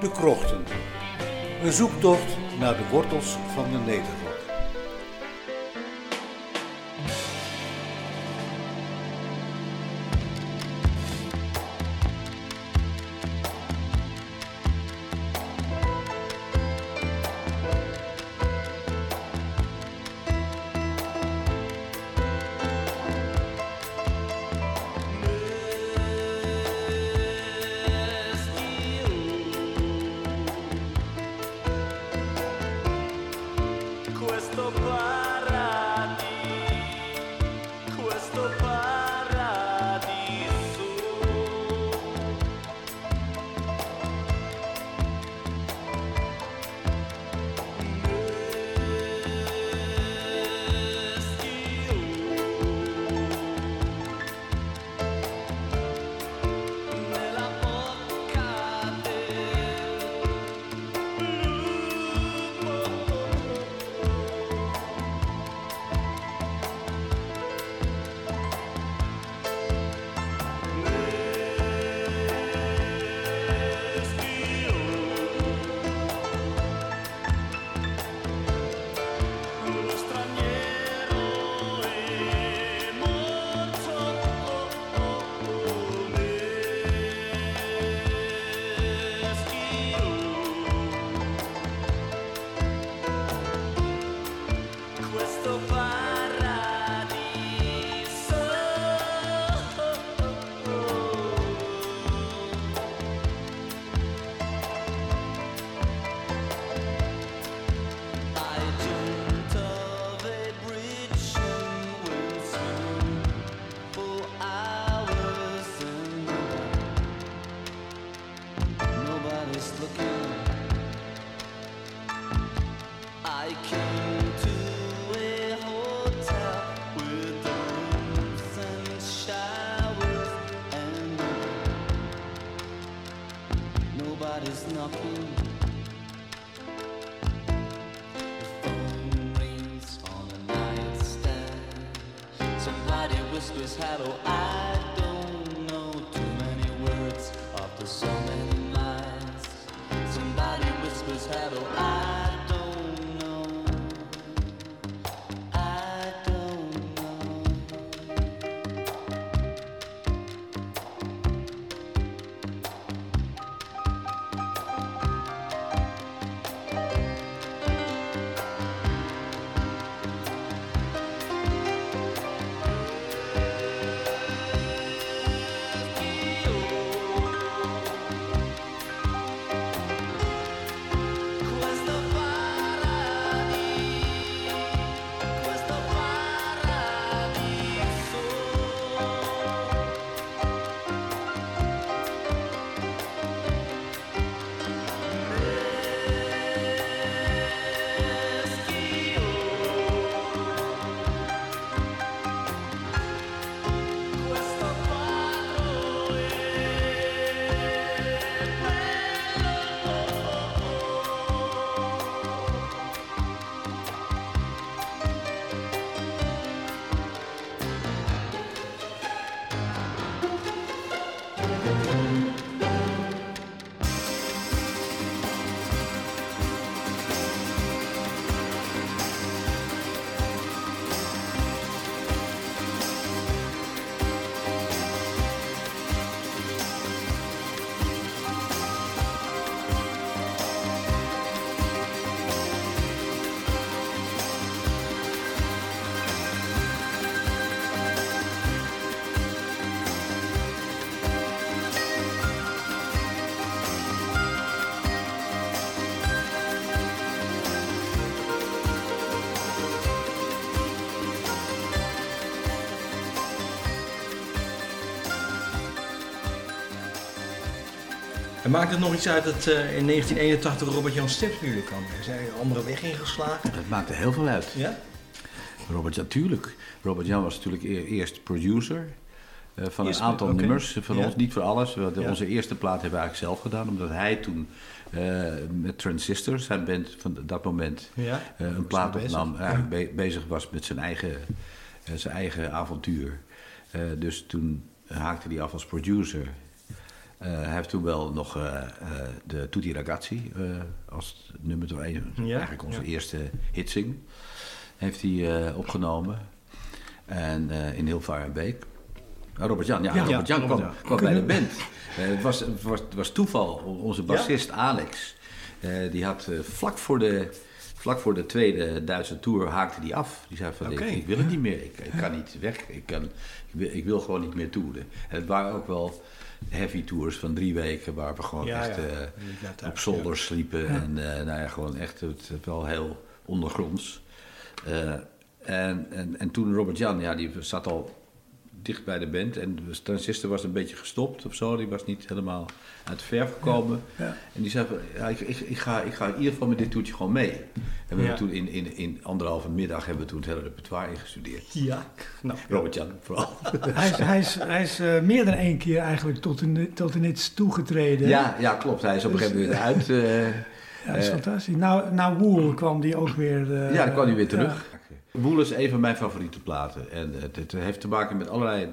De Krochten. Een zoektocht naar de wortels van de Nederland. En maakt het nog iets uit dat eh, in 1981 Robert Jan Stipsmuur kwam? Is hij een andere weg ingeslagen? Het maakte heel veel uit. Ja? Robert, natuurlijk. Robert Jan was natuurlijk e- eerst producer eh, van Eerst, een aantal nummers van Ja. ons, niet voor alles. We Ja. Onze eerste plaat hebben we eigenlijk zelf gedaan, omdat hij toen eh, met Transistor, zijn band van dat moment, Ja. een plaat bezig? opnam. Eigenlijk be- bezig was met zijn eigen, zijn eigen avontuur. Dus toen haakte hij af als producer. Eh, hij heeft toen wel nog eh, eh, de Tutti Ragazzi als nummer 2, Ja, eigenlijk onze ja. eerste hitsing, heeft hij opgenomen. En in heel Beek. Ah, Robert Jan, ja, Ja, Robert ja, Jan Robert kwam, kwam bij de band. Het, was, het, was, toeval. Onze bassist Alex, die had vlak voor de vlak voor de tweede Duitse tour haakte die af. Die zei van, ik, ik wil het niet meer. Ik, ik kan niet weg. Ik, kan, ik, wil, ik wil gewoon niet meer toeren. En het waren ook wel heavy tours van drie weken... waar we gewoon Ja, echt ja. eh, op zolders sliepen. En eh, nou ja, gewoon echt het, het wel heel ondergronds. Eh, en, en, en toen Robert Jan, ja, die zat al dicht bij de band. En de transistor was een beetje gestopt of zo. Die was niet helemaal uit de verf gekomen. Ja. En die zei van, ja, ik, ik, ik, ga, ik ga in ieder geval met dit toertje gewoon mee. En we hebben toen in, in, in anderhalve middag hebben we toen het hele repertoire ingestudeerd. Ja. Nou, Robert Jan vooral. Hij is, hij is, hij is eh, meer dan één keer eigenlijk tot in, tot in iets toegetreden. Ja, ja, klopt. Hij is op een gegeven moment uit. eh, Ja, dat is Eh, fantastisch. Nou, nou Woel kwam die ook weer... eh, ja, dan kwam hij weer terug. Woel is een van mijn favoriete platen. En het, het heeft te maken met allerlei...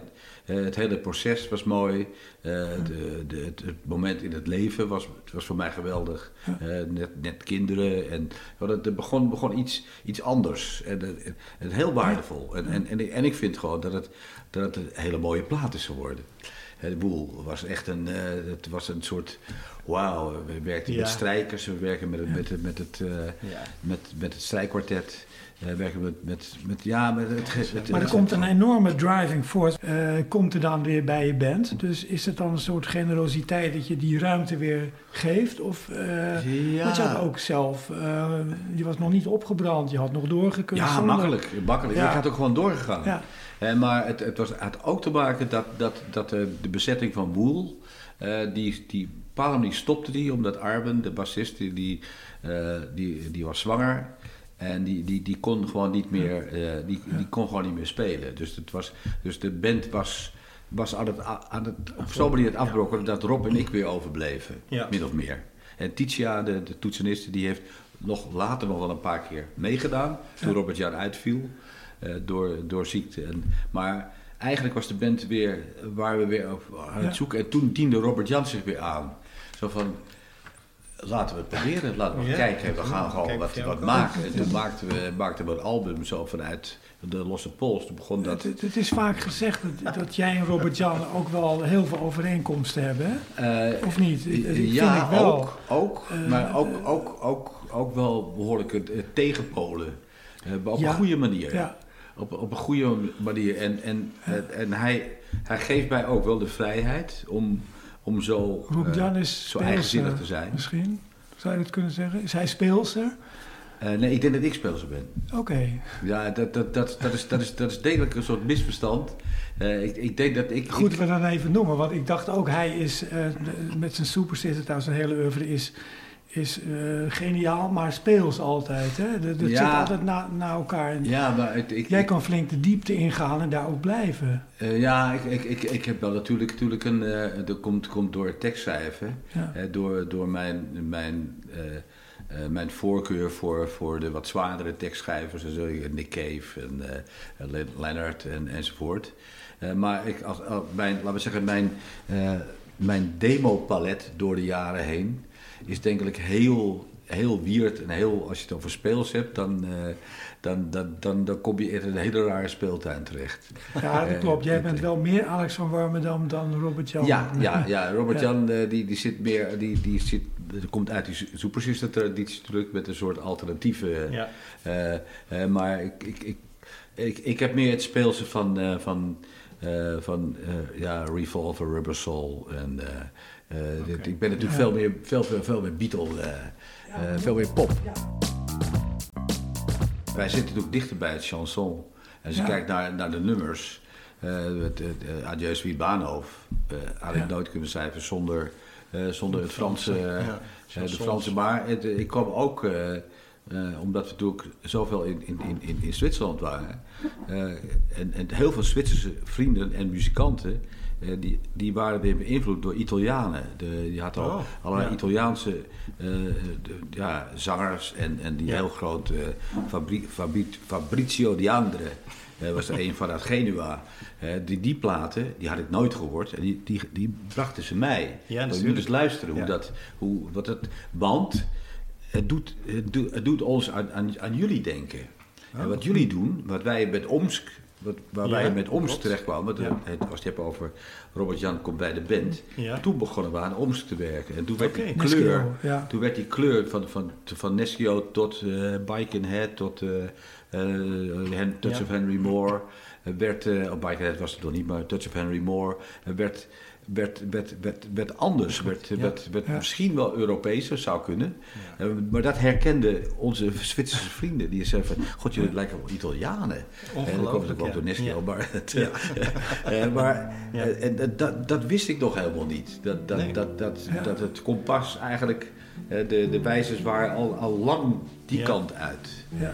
eh, het hele proces was mooi. Eh, de, de, het, het moment in het leven was, het was voor mij geweldig. Eh, net, net kinderen. En het begon, begon iets, iets anders. En, het- het- het heel waardevol. En, en, en, ik- en ik vind gewoon dat het, dat het een hele mooie plaat is geworden. Eh, De boel was echt een, eh, het was een soort, wauw, we werkten Ja. met strijkers, we werken met het, met met het, eh, Ja. met, met het strijkkwartet, eh, werken met, met, met, ja, met het... Maar er komt een enorme driving force, eh, komt er dan weer bij je band. Dus is het dan een soort generositeit dat je die ruimte weer geeft? Of, eh Ja. je had ook zelf, je was nog niet opgebrand, je had nog doorgekund. Ja, zonder- makkelijk. makkelijk. Ja. Ik had ook gewoon doorgegaan. Ja. Maar het, het was, had ook te maken dat, dat, dat de bezetting van Woel, eh, die, die, op een bepaalde manier stopte die, omdat Arben, de bassist, die, die, die, die was zwanger. En die, die, die kon gewoon niet meer, eh, die, die kon gewoon niet meer spelen. Dus, het was, dus de band was, was aan het, aan het, op zo'n manier het afbrokkelen dat Rob en ik weer overbleven. Ja. Min of meer. En Titia, de, de toetseniste, die heeft nog later nog wel een paar keer meegedaan. Toen Robert Jan uitviel eh, door, door ziekte. En, maar eigenlijk was de band weer, waar we weer op aan het Ja. zoeken. En toen diende Robert Jan zich weer aan. Zo van, laten we het proberen. Laten we Ja. kijken. We gaan gewoon Kijk wat, wat maken. En toen maakten we, maakten we een album zo vanuit de losse pols. Toen begon dat... Het, het is vaak gezegd dat, dat jij en Robert Jan ook wel heel veel overeenkomsten hebben? Eh, Of niet? Ik- ja, vind ik wel. ook. ook Eh, maar ook, ook, ook, ook wel behoorlijk tegenpolen. Eh, maar op Ja. een goede manier. Ja. Op, op een goede manier. En, en, en, en hij, hij geeft mij ook wel de vrijheid om, om zo, is zo eigenzinnig te zijn. Misschien, zou je dat kunnen zeggen? Is hij speelser? Eh, nee, ik denk dat ik speelser ben. Oké. Ja, dat, dat, dat, dat, is, dat, is, dat is degelijk een soort misverstand. Eh, ik, ik denk dat ik... Goed ik- we dan even noemen, want ik dacht ook hij is met zijn supersitter, trouwens zijn hele oeuvre is, is eh, geniaal, maar speels altijd. Hè? Dat, dat Ja. zit altijd na, na elkaar. En ja, maar het, ik, Jij ik- kan flink de diepte ingaan en daar ook blijven. Eh, ja, ik, ik, ik, ik heb wel natuurlijk, natuurlijk een. eh dat komt, komt door het tekstschrijven. Ja. eh, door door mijn, mijn, eh, eh, mijn voorkeur voor, voor de wat zwaardere tekstschrijvers. Zoals Nick Cave en eh, Le- Leonard en, enzovoort. Eh, maar ik, als, mijn, laten we zeggen, mijn, eh mijn demopalet door de jaren heen is denk ik heel, heel weird en heel, als je het over speels hebt, dan, eh, dan, dan, dan, dan kom je in een hele rare speeltuin terecht. Ja, dat Eh, klopt. Jij bent wel meer Alex van Warmerdam dan Robert Jan. Ja, ja, ja. Robert Ja. Jan eh, die, die zit meer, die, die zit, komt uit die Super Sister traditie natuurlijk met een soort alternatieve. Ja. maar ik, ik, ik, ik, ik heb meer het speelse van, eh, van, eh, van eh, ja, Revolver, Rubber Soul. En, eh, dit- ik ben natuurlijk veel meer, veel, veel, veel meer Beatle, eh, eh, veel meer pop. Wij zitten natuurlijk dichter bij het chanson. En als je Ja. kijkt naar, naar de nummers, eh het, het, eh, Adieu Sweet Bahnhof, eh had ik Ja. nooit kunnen schrijven zonder, eh, zonder het Franse, ja, de. Franse. Maar het, ik kwam ook, eh, eh, omdat we natuurlijk zoveel in, in, in, in, in Zwitserland waren, eh, en, en heel veel Zwitserse vrienden en muzikanten, die, die waren weer beïnvloed door Italianen. De, die had al Oh, allerlei ja. Italiaanse eh, de- ja, zangers en, en die Ja. heel groot eh, Fabri, Fabri- Fabrizio Di Andre. Er was er een vanuit Genua. die, die platen, die had ik nooit gehoord. En die, die, die brachten ze mij. Ja, je dus luisteren hoe dat, hoe, wat het band, het doet, het doet, het doet ons aan, aan, aan jullie denken. En wat jullie doen, wat wij met Omsk, wat, waar Ja, wij met Omsk klopt. terechtkwamen, want Ja. het, als je het hebt over Robert Jan komt bij de band, Ja. toen begonnen we aan Omsk te werken. En toen werd die kleur, toen werd die kleur van, van, van Neskio tot eh Bikenhead, tot eh eh, Hen- Touch of Henry Moore, eh, werd, eh op Bikenhead was het nog niet, maar Touch of Henry Moore, eh, werd, werd, werd, werd, werd anders, werd, werd, werd misschien wel Europeeser, zou kunnen. Eh, maar dat herkenden onze Zwitserse vrienden, die zeiden van, god jullie lijken wel Italianen. En dat komt ook wel ja. door maar, het, eh, maar Ja. eh, en dat- wist ik nog helemaal niet. Dat, dat, dat, dat, dat het kompas eigenlijk, eh, de, de wijzers waren al, al lang die kant uit. Ja.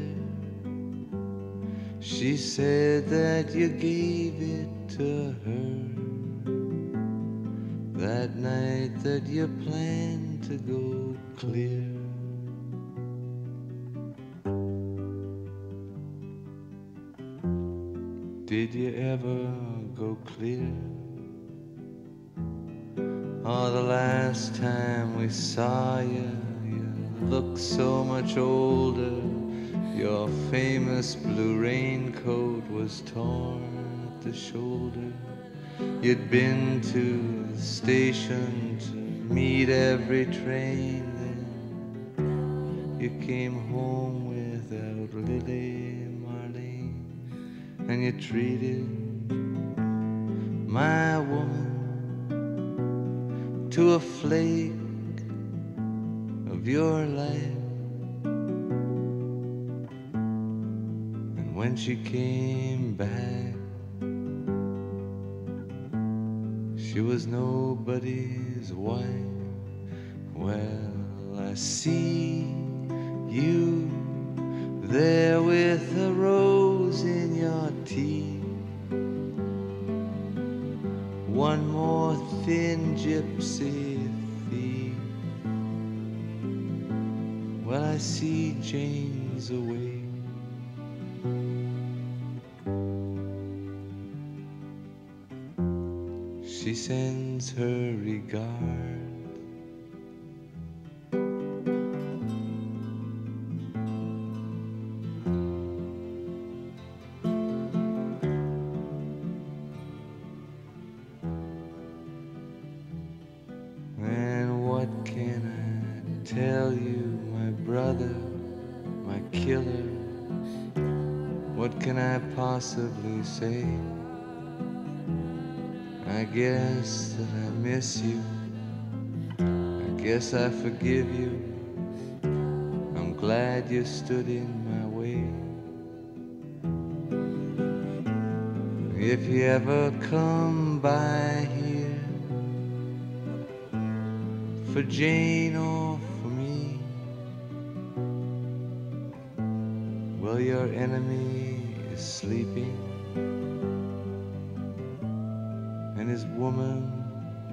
She said that you gave it to her that night that you planned to go clear. Did you ever go clear? Oh, the last time we saw you, you looked so much older. Your famous blue raincoat was torn at the shoulder. You'd been to the station to meet every train then. You came home without Lily Marlene, and you treated my woman to a flake of your life. When she came back, she was nobody's wife. Well, I see you there with a rose in your teeth. One more thin gypsy thief. Well, I see Jane's away. Regard. And what can I tell you, my brother, my killer? What can I possibly say? Guess that I miss you. I guess I forgive you. I'm glad you stood in my way. If you ever come by here for Jane or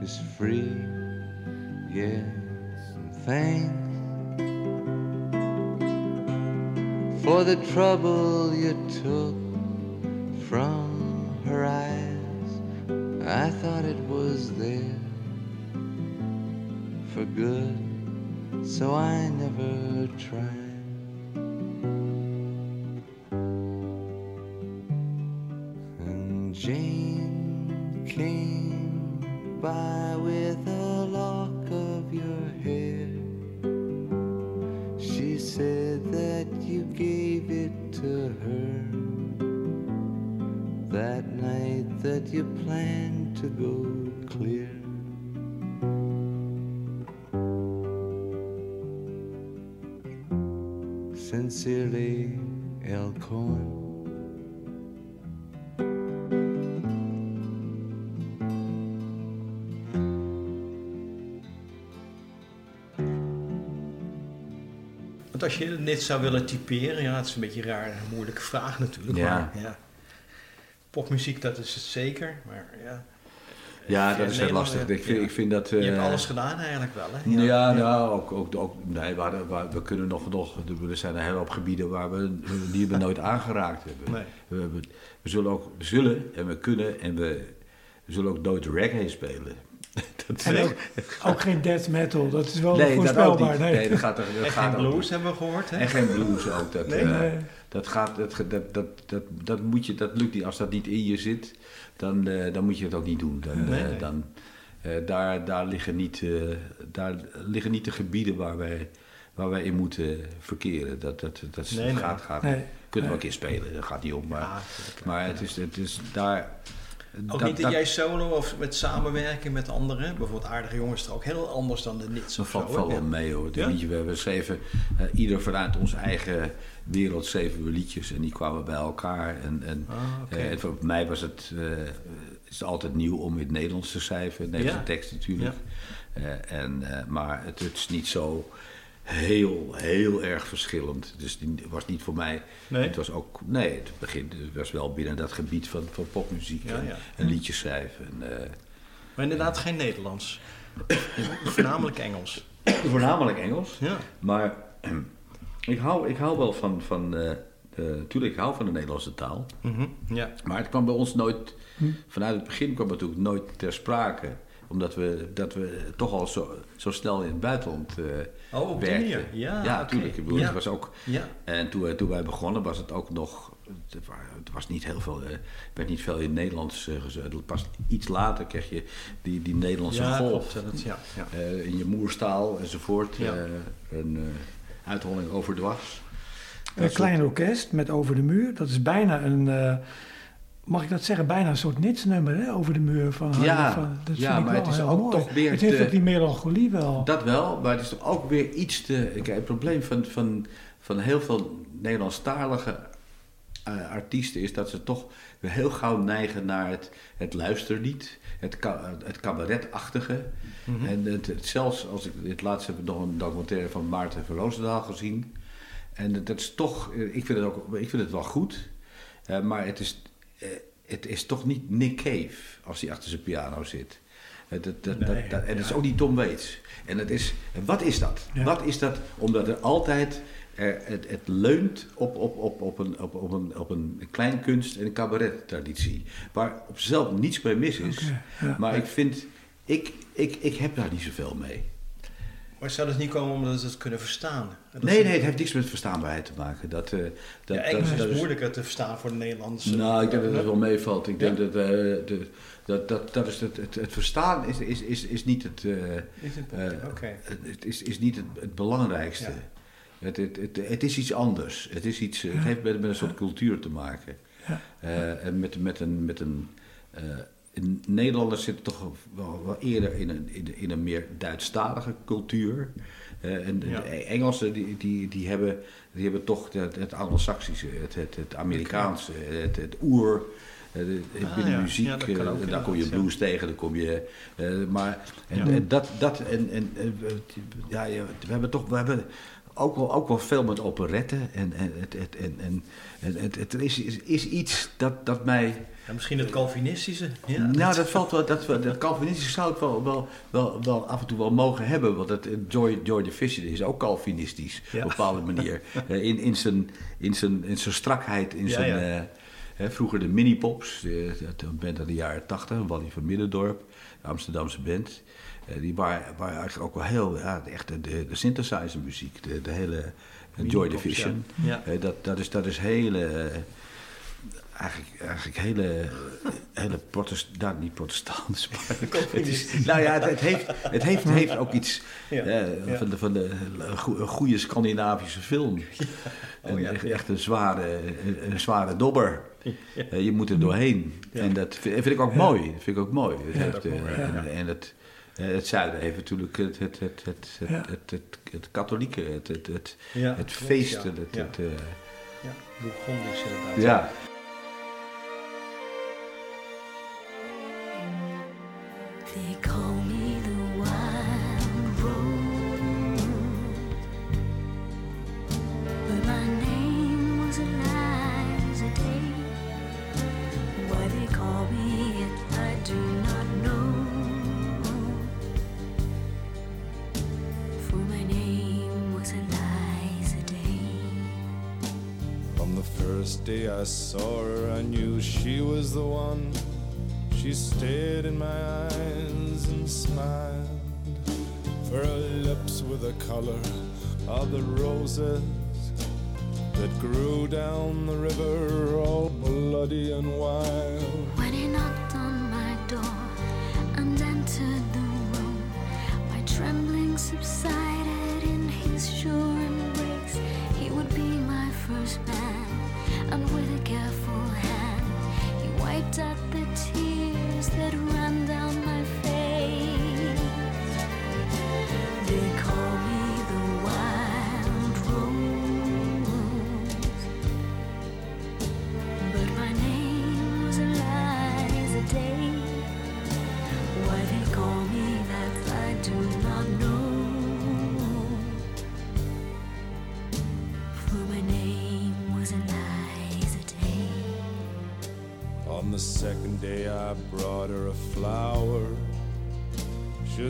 is free. Yes, and thanks for the trouble you took from her eyes. I thought it was there for good, so I never tried. And Jane came by with a lock of your hair. She said that you gave it to her that night that you planned to go als je dit zou willen typeren, ja, het is een beetje raar, een moeilijke vraag natuurlijk. Ja. Maar, ja. Popmuziek, dat is het zeker. Maar ja, Ja, dat is heel lastig. Ik vind, ik vind dat... je hebt eh, alles gedaan eigenlijk wel, hè? Ja, nou, ook, ook, ook nee, we, hadden- we, we kunnen nog, nog, er zijn een hele hoop gebieden waar we, die we nooit aangeraakt hebben. Nee. We, we, we zullen ook, we zullen en we kunnen en we, we zullen ook nooit reggae spelen. Dat En ook, ook geen death metal, dat is wel nee, dat voorspelbaar. niet. nee. Nee, dat gaat, er- dat En gaat geen blues hebben we gehoord, hè? En geen blues ook. Dat, Nee? eh, Nee. dat, gaat, dat, dat, dat, dat, dat, moet je, dat lukt niet. Als dat niet in je zit, dan, eh, dan moet je het ook niet doen. Dan, Nee, eh, nee. dan, eh, daar, daar, liggen niet, eh, daar liggen niet de gebieden waar wij, waar wij in moeten verkeren. Dat, dat, dat is- Nee, nee. gaat, gaat, Nee. kunnen we Nee. een keer spelen, dat gaat niet om. Maar, Ja, maar het, is, het is daar... Ook niet dat jij solo of met samenwerken met anderen, bijvoorbeeld Aardige Jongens, is er ook heel anders dan de Nits Dat valt, wel Ja. mee hoor. Het Ja? liedje, we hebben schreven, eh, ieder vanuit onze eigen wereld schreven we liedjes en die kwamen bij elkaar. En, en, Ah, eh, en voor mij was het, eh, is het altijd nieuw om in het Nederlands te schrijven, Nederlandse Ja. tekst natuurlijk. En, maar het, het is niet zo heel, heel erg verschillend. Dus die was niet voor mij. Nee? Het was ook, nee, het begin het was wel binnen dat gebied van, van popmuziek Ja, en, ja. en liedjes schrijven. En, eh, Maar inderdaad geen Nederlands. Voornamelijk Engels. voornamelijk Engels. Ja. Maar ik hou, ik hou wel van, van eh, tuurlijk, ik hou van de Nederlandse taal. Mhm, ja. Maar het kwam bij ons nooit, vanuit het begin kwam het natuurlijk nooit ter sprake. Omdat we, dat we toch al zo, zo snel in het buitenland eh Oh, op die werkten. manier. Ja, ja natuurlijk. Ik bedoel, Ja. het was ook, Ja. en toen, wij- toen wij begonnen was het ook nog, het wa- het was niet heel veel, eh, er werd niet veel in het Nederlands uh, gezegd. Pas iets later kreeg je die, die Nederlandse Ja, golf. klopt. Dat, ja, ja. Eh, in je moerstaal enzovoort. Ja. Eh, een eh uitholling overdwars. Een klein orkest met Over de Muur. Dat is bijna een, eh, mag ik dat zeggen, bijna een soort nitsnummer, hè? Over de Muur van Harry Ja, van, Dat ja, vind ik maar wel het is ook mooi. toch weer Het heeft te- ook die melancholie wel. Dat wel, maar het is toch ook weer iets te... Kijk, het probleem van, van, van heel veel Nederlandstalige eh, artiesten is dat ze toch weer heel gauw neigen naar het, het luisterlied, het, het cabaretachtige. Mhm. En het, het- zelfs als ik dit laatst heb ik nog een documentaire van Maarten van Roosendaal gezien. En dat, dat is toch, ik vind het ook, ik vind het wel goed, eh, maar het is, eh, het is toch niet Nick Cave als hij achter zijn piano zit. Eh, dat, dat, Nee, dat, en het is ook niet Tom Waits. En het is, en wat is dat? Ja. Wat is dat? Omdat er altijd, er, het, het leunt op, op, op, op, een, op, op, een, op een kleinkunst- en cabaret-traditie. Waar op zichzelf niets mee mis is. Ja. Maar ik vind, ik, ik, ik heb daar niet zoveel mee. Maar zou dat niet komen omdat ze het kunnen verstaan? Dat Nee, is- nee, het heeft niks met verstaanbaarheid te maken. Dat, eh, dat, ja, Engels dat, is dat moeilijker te verstaan voor de Nederlandse. Nou, ik denk dat het wel meevalt. Ik denk Ja? dat, eh, de, dat, dat, dat is het, het, het verstaan is, is, is, is niet het, eh, Is het- Oké. het, is, is niet het, het belangrijkste. Ja. Het, het, het, het is iets anders. Het, is iets, het heeft met, met een soort cultuur te maken. Ja. Eh, en met, met een. Met een eh, Nederlanders zitten toch wel, wel eerder in een, in, in een meer Duitsstalige cultuur. Eh, en Ja. de Engelsen die, die, die, hebben, die hebben toch het, het Anglo-Saxische, het, het, het Amerikaanse, het, het oer. eh, de- Ah, binnen ja. muziek, Ja, eh, ook daar kom je blues tegen, dan kom je. maar en, en dat, dat en, en, ja, we hebben toch, we hebben ook wel, ook wel veel met operetten. En, en, het, het, en, en, en het, het is, is, is iets dat, dat mij. Ja, misschien het Calvinistische. Ja, nou, dat valt wel. Dat, dat Calvinistische zou ik wel, wel, wel, wel af en toe wel mogen hebben. Want het, George, George Fisher is ook Calvinistisch Ja. op een bepaalde manier. Eh, in, in, zijn, in, zijn, in zijn strakheid, in zijn. ja. eh, Hè, vroeger de Mini-Pops, de, de, een band uit de jaren 80, Wally van Middendorp, de Amsterdamse band. Eh, die waren, waren eigenlijk ook wel heel, ja, de, echte, de, de synthesizer muziek, de, de hele eh, Joy Division. ja. Eh, dat, dat, is, dat is hele, eh, eigenlijk, eigenlijk hele, hele protest, nou, niet protestants, maar het is, nou ja, het, het heeft, het heeft, het heeft ook iets Ja, eh, ja. van, de, van de goede Scandinavische film. Oh, ja, echt, ja. echt een zware, een, een zware dobber. Eh, je moet er doorheen. En dat vind, vind ik ook mooi. Dat vind ik ook mooi. Het heeft, dat eh, mooi, en, en het, eh, het zuiden heeft natuurlijk het, het, het, het, het, het, het, het katholieke, het, het, het, feesten. ja. Het, Ja. het, Ja, Bourgondisch inderdaad. ja. Day Why they call me it I saw her, I knew she was the one. She stared in my eyes smiled. For her lips were the color of the roses that grew down the river, all bloody and wild. When he knocked on my door and entered the room, my trembling subsided in his sure embrace. He would be my first man, and with a careful hand, he wiped out the tears that ran down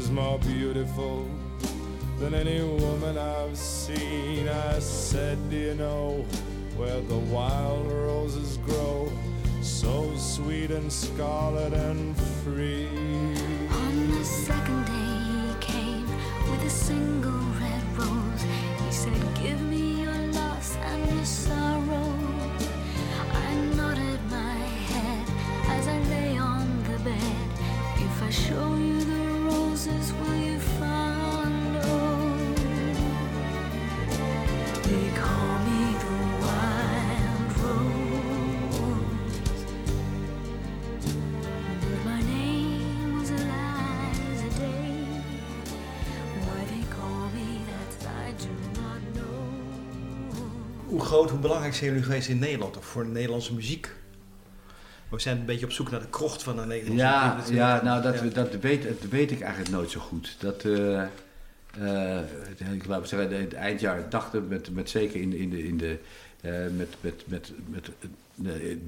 was more beautiful than any woman I've seen. I said, Do you know where the wild roses grow? So sweet and scarlet and free. On the second day he came with a single red rose. He said, Give me your loss and your sorrow. I nodded my head as I lay on the bed. If I show you groot, hoe belangrijk zijn jullie geweest in Nederland of voor de Nederlandse muziek? We zijn een beetje op zoek naar de krocht van de Nederlandse Ja, muziek. ja, nou dat, Ja. dat, weet, dat weet ik eigenlijk nooit zo goed. Dat, eh, eh, ik laat zeggen, het eind jaren 80, met, met zeker in, de- in de, in de eh, met, met, met, met,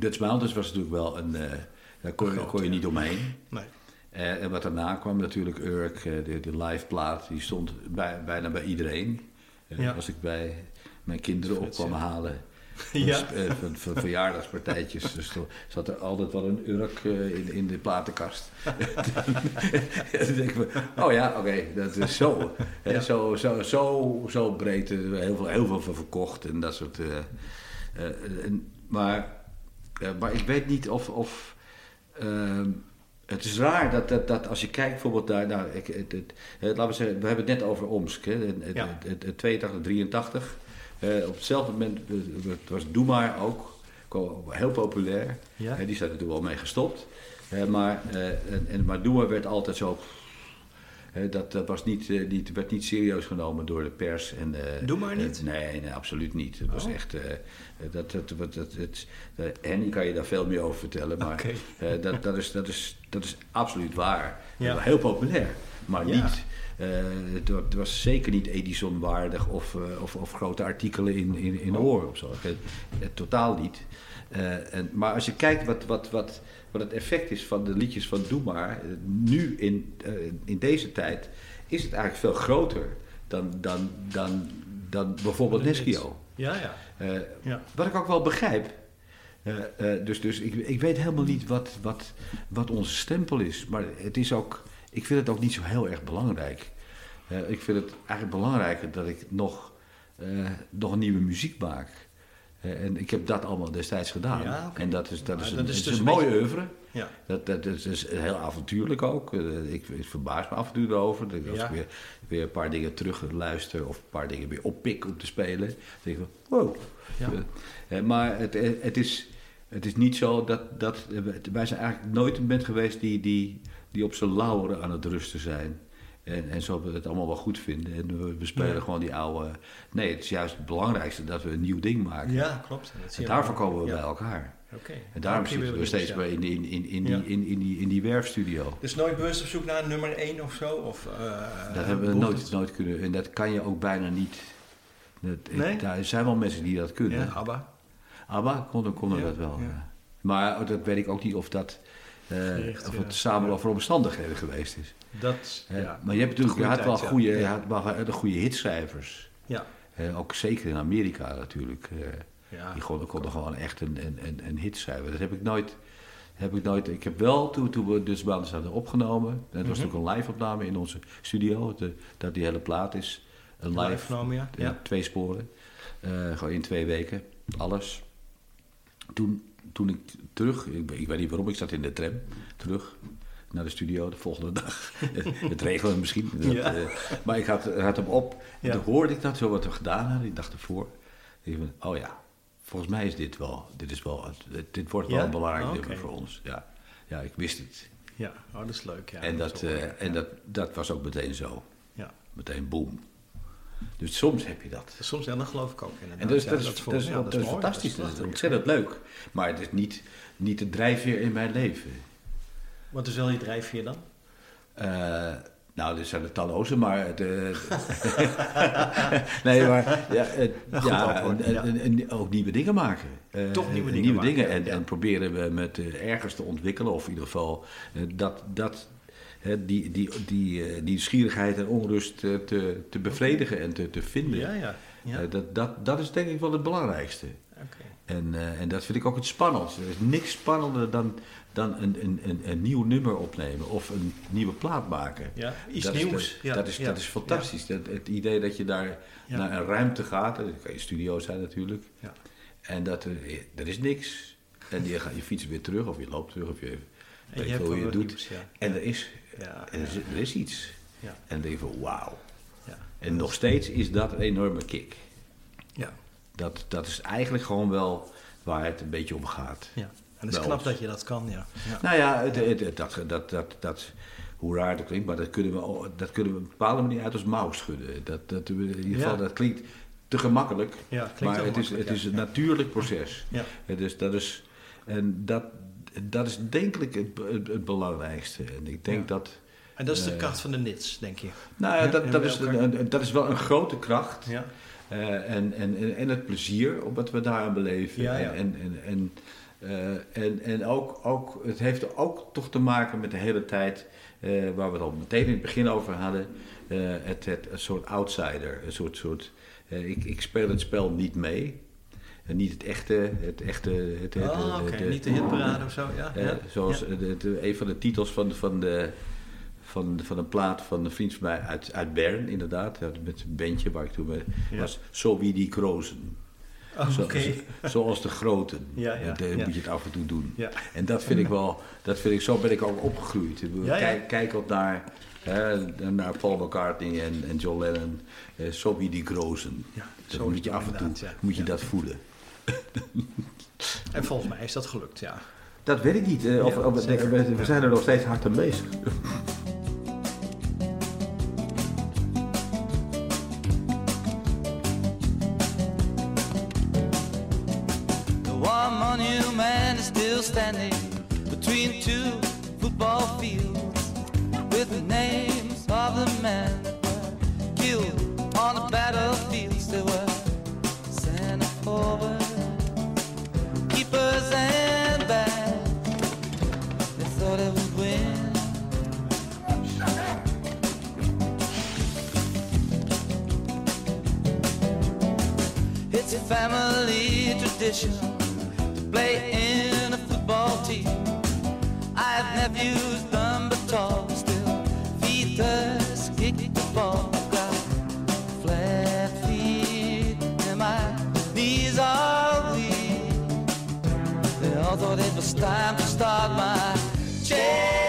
Dutch Mountains was natuurlijk wel een, daar kon, Groot, kon je ja. niet omheen. Nee. En wat daarna kwam natuurlijk Urk, eh, de, de live plaat, die stond bij, bijna bij iedereen. Ja. Als ik bij mijn kinderen op kwam halen. Ja. Van, eh, van, verjaardagspartijtjes. Dus er zat er altijd wel een Urk eh, in, in de platenkast. dan denk ik, me, oh ja, oké, dat is zo. Hè, Ja. zo, zo, zo, zo breed, eh, heel veel, heel veel van verkocht en dat soort. en- maar, maar ik weet niet of. of ehm, het is raar dat, dat, dat als je kijkt bijvoorbeeld naar, nou, ik, het, het, laten we zeggen, we hebben het net over Omsk, hè, Ja. het 82, 83. Eh, op hetzelfde moment eh, het was Doe maar ook, heel populair. Ja. Eh, die zijn er toen wel mee gestopt. Maar, en, en, maar Doe maar werd altijd zo. dat, dat was niet, niet, werd niet serieus genomen door de pers. En, Doe maar niet? nee, nee, absoluut niet. Het was Oh. echt. dat, dat, dat, dat, het, Henny kan je daar veel meer over vertellen. Maar dat, dat, is, dat, is, dat is absoluut waar. Ja. Heel populair, maar Ja. niet. Eh, het, wa- het was zeker niet Edison-waardig of, eh, of, of grote artikelen in, in, in Oh. oor of zo. Het, het totaal niet. Eh, en, maar als je kijkt wat, wat, wat, wat het effect is van de liedjes van Doe maar, eh, nu in, eh, in deze tijd, is het eigenlijk veel groter dan, dan, dan, dan bijvoorbeeld. Neschio. Ja, ja. Eh, Ja. Wat ik ook wel begrijp. Eh, eh, dus dus ik, ik weet helemaal niet wat, wat, wat onze stempel is. Maar het is ook, ik vind het ook niet zo heel erg belangrijk. Eh, ik vind het eigenlijk belangrijker dat ik nog, eh, nog een nieuwe muziek maak. Eh, en ik heb dat allemaal destijds gedaan. Ja. En dat is, dat is, dat is dus is een mooie beetje- oeuvre. Ja. Dat, dat, dat is heel avontuurlijk ook. Ik, ik verbaas me af en toe erover. Dat Als Ja. ik weer, weer een paar dingen terug luister of een paar dingen weer oppik om te spelen, dan denk ik van, wow. Ja. Maar het, het, is, het is niet zo dat, dat... Wij zijn eigenlijk nooit een band geweest die, die, die op zijn lauweren aan het rusten zijn. En, en zo we het allemaal wel goed vinden. En we, we spelen Ja. gewoon die oude... Nee, het is juist het belangrijkste dat we een nieuw ding maken. Ja, klopt. En daarvoor wel. komen we Ja. bij elkaar. Oké. En daarom zitten we steeds bij in, in, in, in, Ja. die, in, in, die, in die werfstudio. Dus nooit bewust op zoek naar nummer 1 of zo? Of, eh, Dat hebben we nooit, nooit kunnen. En dat kan je ook bijna niet. Dat, ik- Nee? daar zijn wel mensen die dat kunnen. Ja, ABBA. ABBA kon, kon Ja, dat wel. Maar dat weet ik ook niet of dat. Eh, Gericht, of het samen over omstandigheden geweest is. Dat, Eh, ja. maar je hebt natuurlijk je had wel goede, Ja. je had wel hele goede hitschrijvers. Ja. Eh, ook zeker in Amerika natuurlijk. eh, Ja. die konden, konden gewoon echt een, een, een, een hit schrijven. Dat heb ik nooit. Heb ik, nooit ik heb wel, toen, toen we dus Bandes hadden opgenomen, en het was Mhm. natuurlijk een live opname in onze studio, de, dat die hele plaat is een live, Live genomen, ja. ja, twee sporen, Eh, gewoon in twee weken, alles. Toen, toen ik terug, ik, ik weet niet waarom, ik zat in de tram terug naar de studio de volgende dag. het regelde misschien, dat, Ja. eh, maar ik had, had hem op. Ja. Toen hoorde ik dat zo wat we gedaan hadden, die dag ervoor. Ik dacht, oh ja, volgens mij is dit wel, dit, is wel, dit wordt wel Ja? een belangrijk Oh, nummer voor ons. Ja. ja, ik wist het. Ja, oh, dat is leuk. Ja, en dat, eh, en dat, dat was ook meteen zo. Ja. Meteen boom. Dus soms heb je dat. Soms, ja, dat geloof ik ook inderdaad. En Ja, dat is, dat is, ja, dat is mooi, fantastisch. Dat is, ontzettend leuk. Maar het is niet, niet de drijfveer in mijn leven. Wat is wel je drijfveer dan? Eh, nou, er zijn er talloze, maar... De, nee, maar ja, het- Goed ja, antwoord, en- ja. en- en ook nieuwe dingen maken. Eh, Toch nieuwe eh, dingen maken, En, ja. en proberen we met eh, ergens te ontwikkelen, of in ieder geval eh, dat, dat, die, die, die, eh, die nieuwsgierigheid en onrust eh, te, te bevredigen en te, te vinden. Ja, ja. ja. Eh, dat, dat, dat is denk ik wel het belangrijkste. Oké. En, en dat vind ik ook het spannendste. Er is niks spannender dan, dan een, een, een, een nieuw nummer opnemen of een nieuwe plaat maken. Ja, iets dat Is nieuws. de- ja, dat, is, ja. dat is fantastisch. Dat, het idee dat je daar naar een ruimte gaat, dat kan je studio zijn natuurlijk, Ja. en dat er, er is niks. En je, gaat, je fietst weer terug of je loopt terug of je En je je doet. nieuws. En er is, Ja, er, is, er is iets. Ja. En dan denk je van wauw. Ja. En nog steeds is dat een enorme kick. Ja. Dat, dat is eigenlijk gewoon wel waar het een beetje om gaat. ja. En het is knap ons. dat je dat kan, ja. ja. Nou ja, het, het- het- dat, dat, dat, dat, hoe raar dat klinkt, maar dat kunnen we, dat kunnen we op een bepaalde manier uit als mouw schudden. Dat, dat, in ieder geval, Ja. dat klinkt te gemakkelijk, Ja, klinkt maar het is, het is een natuurlijk proces. Ja. Is, dat is, en dat, dat is denk ik het, het, het belangrijkste. En ik denk Ja. dat... En dat is de Eh, kracht van de nits, denk je. Nou ja, dat, dat, is, dat is wel een grote kracht. Ja. Eh, en, en, en, het plezier op wat we daaraan beleven. Ja, ja. En, en, en, eh, en, en ook, ook, het heeft ook toch te maken met de hele tijd, waar we het al meteen in het begin over hadden, het, het, een soort outsider. Een soort, soort, ik, ik speel het spel niet mee. En niet het echte, het echte, het, het, Ah, oké. Niet de hitparade of zo, ja. eh, ja. zoals een van de titels van, van, de, van, van een plaat van een vriend van mij uit, uit Bern, inderdaad. Met een bandje waar ik toen mee Ja. was. Zo wie die krozen. Oh, Zo- zoals de groten. Ja, ja, Dan ja. moet je het af en toe doen. En dat vind ik wel, dat vind ik, zo ben ik ook opgegroeid. Kijk, kijk op naar, hè, naar Paul McCartney en, en John Lennon. Eh, zo wie die krozen. Ja, Dat moet je af en toe moet je dat voelen. En volgens mij is dat gelukt, ja. Dat weet ik niet. eh, of, Ja, of- zeker. we, we zijn er nog steeds hard aan bezig. The one monument is still standing between two football fields with the names of the men killed on the battlefields. They were sent forward, family tradition to play in a football team. I have nephews dumb but tall, still feet us kick the ball. Got flat feet and my knees are weak. They all thought it was time to start my jail's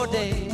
your day. Eh?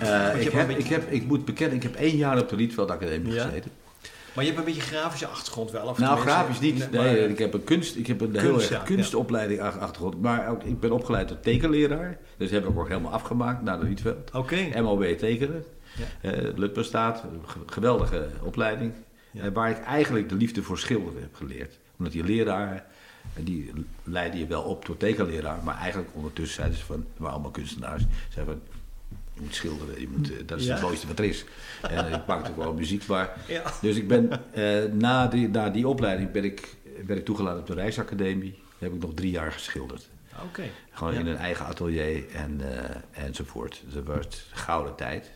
Eh, ik, heb, ik, heb, ik moet bekennen, ik heb één jaar op de Rietveld Academie Ja. gezeten. Maar je hebt een beetje grafische achtergrond wel. Of Nou, grafisch niet. Nee, maar- ik heb een kunst, ik heb een Kunst, heel erg ja, kunstopleiding ach- achtergrond. Maar ook, ik ben opgeleid tot tekenleraar. Dus heb ik ook helemaal afgemaakt naar de Rietveld. Oké. MOB tekenen. Ja. Eh Lutper staat, ge- geweldige opleiding. Ja. Eh, waar ik eigenlijk de liefde voor schilderen heb geleerd. Omdat die leraar, die leidde je wel op tot tekenleraar. Maar eigenlijk ondertussen zeiden ze van, we waren allemaal kunstenaars. Zeiden van, moet schilderen, je moet, eh, dat is Ja. het mooiste wat er is. En eh, ik maakte wel muziek, maar... Ja. Dus ik ben, eh, na, die, na die opleiding ben ik, ben ik toegelaten op de Rijksacademie. Daar heb ik nog drie jaar geschilderd. Oké. Gewoon Ja. in een eigen atelier en, enzovoort. Dus dat was gouden tijd.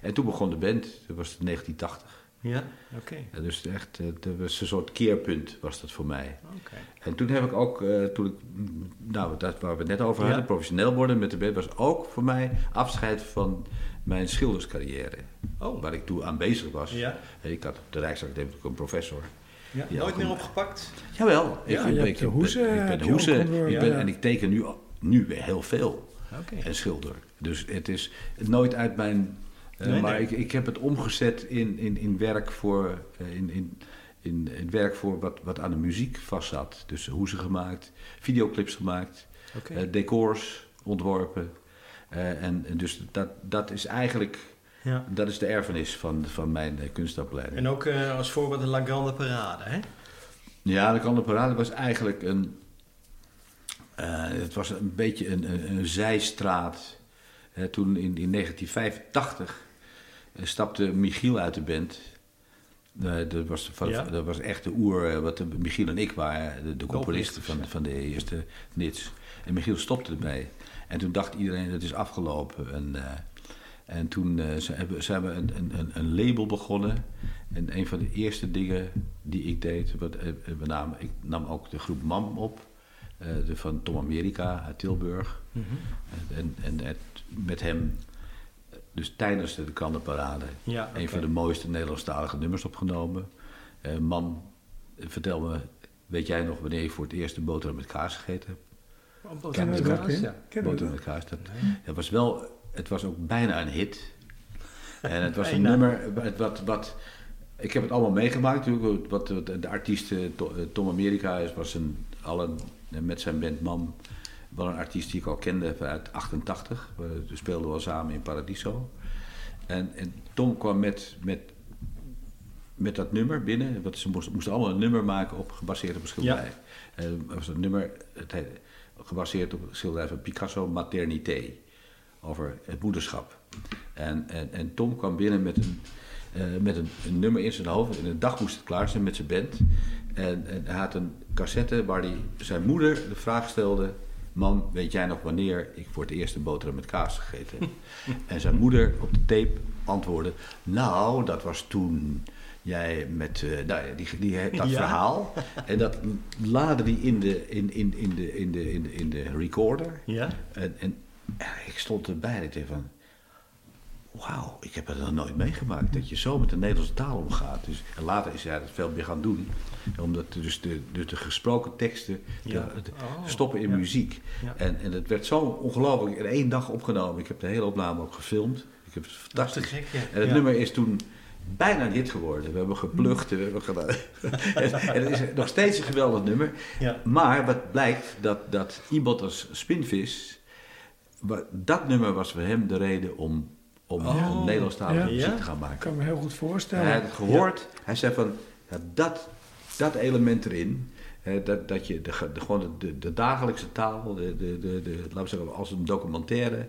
En toen begon de band, dat was het 1980. Ja, oké. Ja, dus echt, eh, dat was een soort keerpunt was dat voor mij. Oké. En toen heb ik ook, eh, toen ik, mm, nou dat waar we het net over hadden, Ja. professioneel worden met de band, was ook voor mij afscheid van mijn schilderscarrière. Oh. Waar ik toen aan bezig was. Ja. Ik had op de Rijksacademie ook een professor. Ja. Nooit ook meer opgepakt? Jawel. Ik, Ja, ik, ik, de ben- hoezen, ik heb ben de hoezen. Ik ben. En ik teken nu, nu weer heel veel. Oké. En schilder. Dus het is nooit uit mijn... eh, Nee, maar nee. Ik, ik heb het omgezet in, in, in werk voor... eh, in, in, in, in werk voor wat, wat aan de muziek vastzat. Dus hoezen gemaakt, videoclips gemaakt, Oké. eh, decors ontworpen. En, en dus dat, dat is eigenlijk... Ja. Dat is de erfenis van, van mijn kunstopleiding. En ook als voorbeeld de La Grande Parade, hè? Ja, de Grande Parade was eigenlijk een... het was een beetje een, een, een zijstraat. Toen in, in 1985 eh, stapte Michiel uit de band. Eh, dat, was van, Ja. dat was echt de oer, eh, wat de, Michiel en ik waren, de, de componisten van, van de eerste nits. En Michiel stopte ermee. En toen dacht iedereen, het is afgelopen. En, en toen ze hebben, zijn we een, een, een- label begonnen. En een van de eerste dingen die ik deed, wat, we namen, ik nam ook de groep MAM op. eh, de, van Tom America uit Tilburg. En, en het, met hem, dus tijdens de Kandenparade, Ja, een van de mooiste Nederlandstalige nummers opgenomen. Eh MAM, vertel me, weet jij nog wanneer je voor het eerst een boterham met kaas gegeten hebt? Ja, dat, Pim? ja. Boterham met kaas. Dat, het was wel, het was ook bijna een hit. En het was een nummer wat, wat, wat, ik heb het allemaal meegemaakt natuurlijk. Wat, wat de artiest eh, eh, Tom America is, was een, al een, met zijn band MAM Wel een artiest die ik al kende uit 88. We speelden wel samen in Paradiso. En, en Tom kwam met, met, met dat nummer binnen. Want ze moesten, moesten allemaal een nummer maken op, gebaseerd op een schilderij. En dat was een nummer het heet- gebaseerd op een schilderij van Picasso, Maternité. Over het moederschap. En, en, en Tom kwam binnen met een, eh, met een, een nummer in zijn hoofd. In een dag moest het klaar zijn met zijn band. En, en hij had een cassette waar hij zijn moeder de vraag stelde... Mam, weet jij nog wanneer ik voor het eerst een boterham met kaas gegeten heb? en zijn moeder op de tape antwoordde... Nou, dat was toen jij met eh, nou, ja, die, die, dat Ja. verhaal. En dat laadde hij in de, in, in, in de, in de, in de, in de recorder. Ja? En, en ik stond erbij en ik dacht van... Wauw, ik heb het nog nooit meegemaakt dat je zo met de Nederlandse taal omgaat. Dus, en later is hij dat veel meer gaan doen. Omdat dus de, de, de gesproken teksten Ja. de- de- Oh, stoppen in ja. muziek. Ja. En, en het werd zo ongelooflijk in één dag opgenomen. Ik heb de hele opname ook gefilmd. Ik heb het fantastisch. Gek. En het nummer is toen bijna een hit geworden. We hebben geplucht en we hebben gedaan. en, en het is nog steeds een geweldig nummer. Maar wat blijkt, dat, dat iemand als Spinvis... Dat nummer was voor hem de reden om, om Oh. Nederlandstalige Ja. muziek te gaan Ik maken. kan me heel goed voorstellen. Hij had het gehoord. Hij zei van, ja, dat, dat element erin... Hè, dat, dat je de, de, gewoon de, de dagelijkse taal, de, de, de, de, laten we zeggen, als een documentaire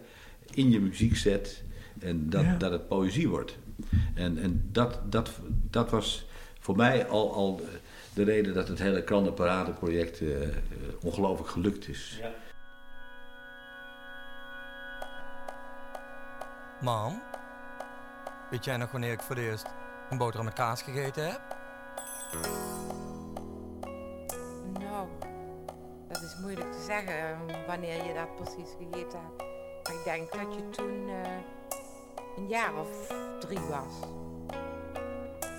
in je muziek zet en dat, Ja. dat het poëzie wordt. En, en dat, dat, dat was voor mij al, al de- de reden dat het hele Krantenparade-project eh, ongelooflijk gelukt is. Ja. Mam, weet jij nog wanneer ik voor het eerst een boterham met kaas gegeten heb? Nou, dat is moeilijk te zeggen eh, wanneer je dat precies gegeten hebt. Maar ik denk dat je toen eh, een jaar of drie was.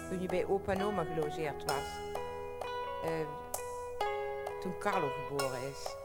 Toen je bij opa en oma gelogeerd was. Eh, toen Carlo geboren is.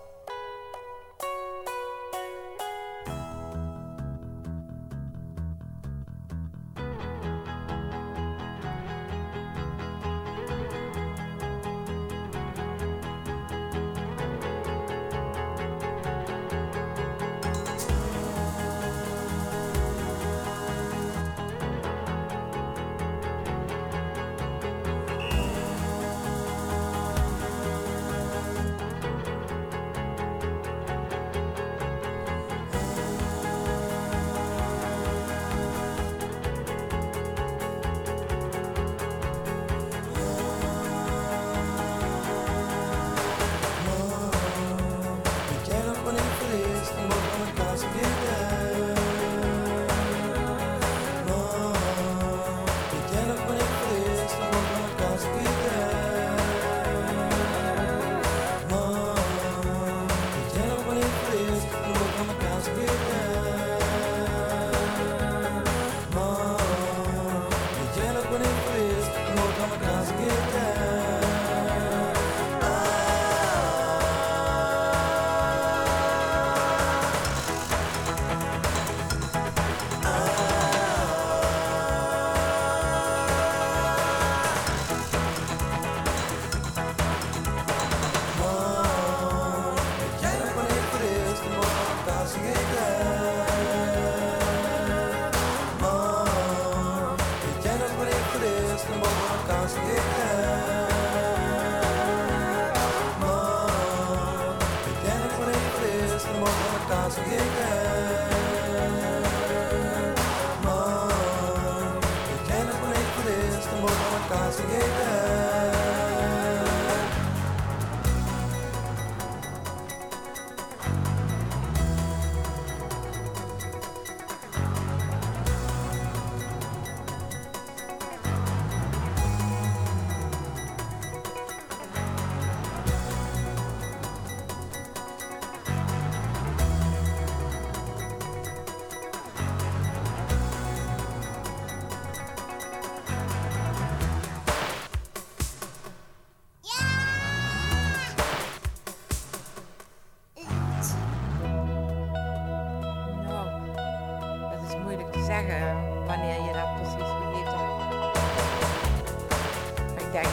Maar ik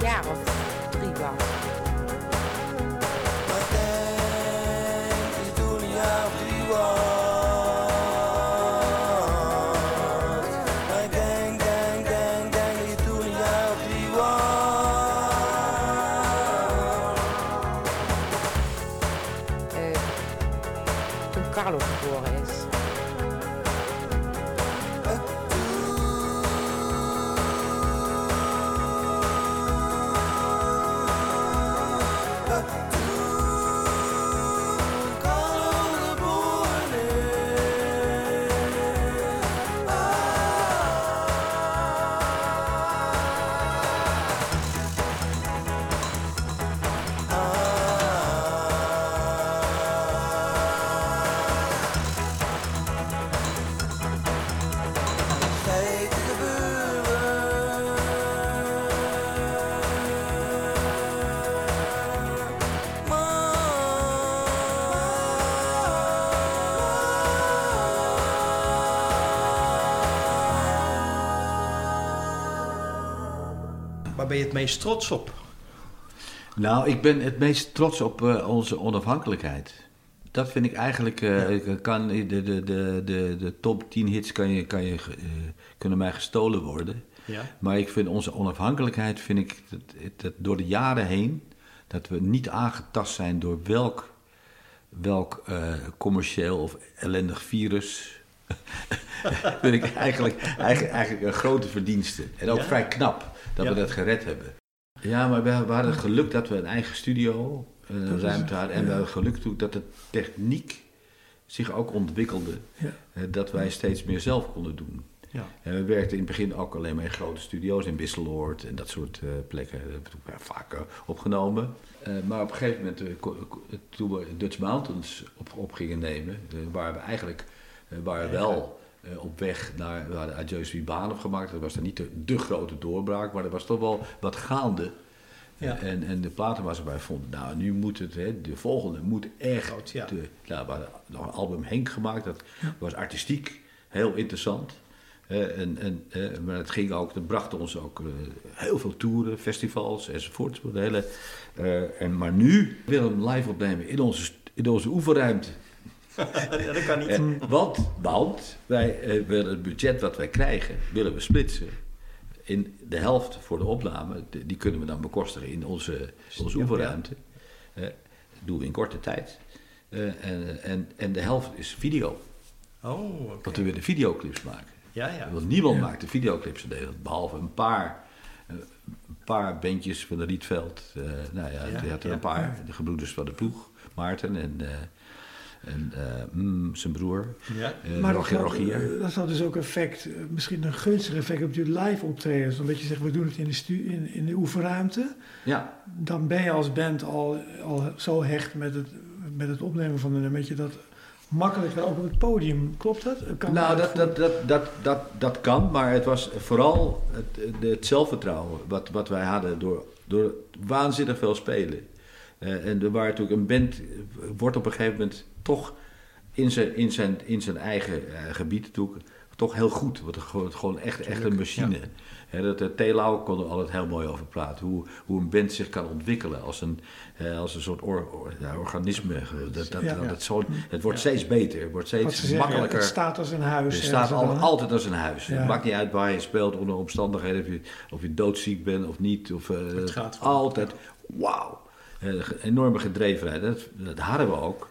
denk meest trots op? Nou, ik ben het meest trots op eh, onze onafhankelijkheid. Dat vind ik eigenlijk, eh, kan, de, de, de, de, de top 10 hits kan je, kan je, eh, kunnen mij gestolen worden. Ja. Maar ik vind onze onafhankelijkheid, vind ik, dat, dat door de jaren heen, dat we niet aangetast zijn door welk, welk commercieel of ellendig virus. vind ik eigenlijk, eigenlijk, eigenlijk een grote verdienste. En ook Ja. vrij knap dat we Ja. dat gered hebben. Ja, maar we, we hadden geluk dat we een eigen studio eh, Dat is ruimte hadden. En ja. we hadden geluk dat de techniek zich ook ontwikkelde. Ja. eh, dat wij steeds meer zelf konden doen. Ja. En we werkten in het begin ook alleen maar in grote studio's, in Wisseloord en dat soort eh, plekken. Dat hebben we vaak eh, opgenomen. Eh, maar op een gegeven moment, eh, toen we Dutch Mountains op, op gingen nemen, eh, waren we eigenlijk eh, waren wel eh, op weg naar, we hadden Adieu Wie Baan gemaakt. Dat was dan niet de, de grote doorbraak, maar er was toch wel wat gaande. Ja. En, en de platenmaatschappij vond, nou nu moet het, hè, de volgende moet echt. Ja. de, nou, we hadden nog een album Henk gemaakt, dat was artistiek heel interessant. Eh, en, en, eh, maar het ging ook, dat bracht ons ook eh, heel veel toeren, festivals enzovoort. De hele, eh, en, maar nu willen we hem live opnemen in onze, in onze oefenruimte. Dat kan niet. Eh, want, want wij eh, willen het budget wat wij krijgen, willen we splitsen. In de helft voor de opname, de- die kunnen we dan bekostigen in onze, onze oefenruimte. Eh, dat doen we in korte tijd. Eh, en, en, en de helft is video. Oh, oké. Want we willen videoclips maken. Ja, ja. Want niemand Ja. maakte videoclips in Nederland, behalve een paar, een paar bandjes van de Rietveld. eh nou ja, Ja, die had er ja. een paar, de gebroeders van de ploeg, Maarten en, eh, en eh, mm, zijn broer, Ja. eh Maar dat Rogier. had, Rogier. dat had dus ook effect, eh, misschien een gunstig effect op je live optredens. Omdat je zegt, we doen het in de, stu in, in de oefenruimte. Ja, Dan ben je als band al, al zo hecht met het, met het opnemen van een nummertje dat makkelijker ook op het podium. Klopt dat? Kan nou dat, dat, dat, dat, dat, dat kan, maar het was vooral het, het zelfvertrouwen wat, wat wij hadden door, door waanzinnig veel spelen. Eh, en er waren natuurlijk een band, wordt op een gegeven moment toch in zijn, in zijn, in zijn eigen eh, gebied natuurlijk toch heel goed. Wordt gewoon, gewoon echt, echt een machine. Hè, dat uh, Telau kon er altijd heel mooi over praten. Hoe, hoe een band zich kan ontwikkelen als een, eh, als een soort or- or- ja, organisme. Dat, dat, Ja. dat, dat zo, het wordt steeds beter, het wordt steeds ze zeggen, makkelijker. het staat als een huis. Het staat al- altijd als een huis. Ja. Het maakt niet uit waar je speelt, onder omstandigheden, of je, of je doodziek bent of niet. Of, eh, Het gaat altijd, wauw. Eh, enorme gedrevenheid. Dat, dat hadden we ook.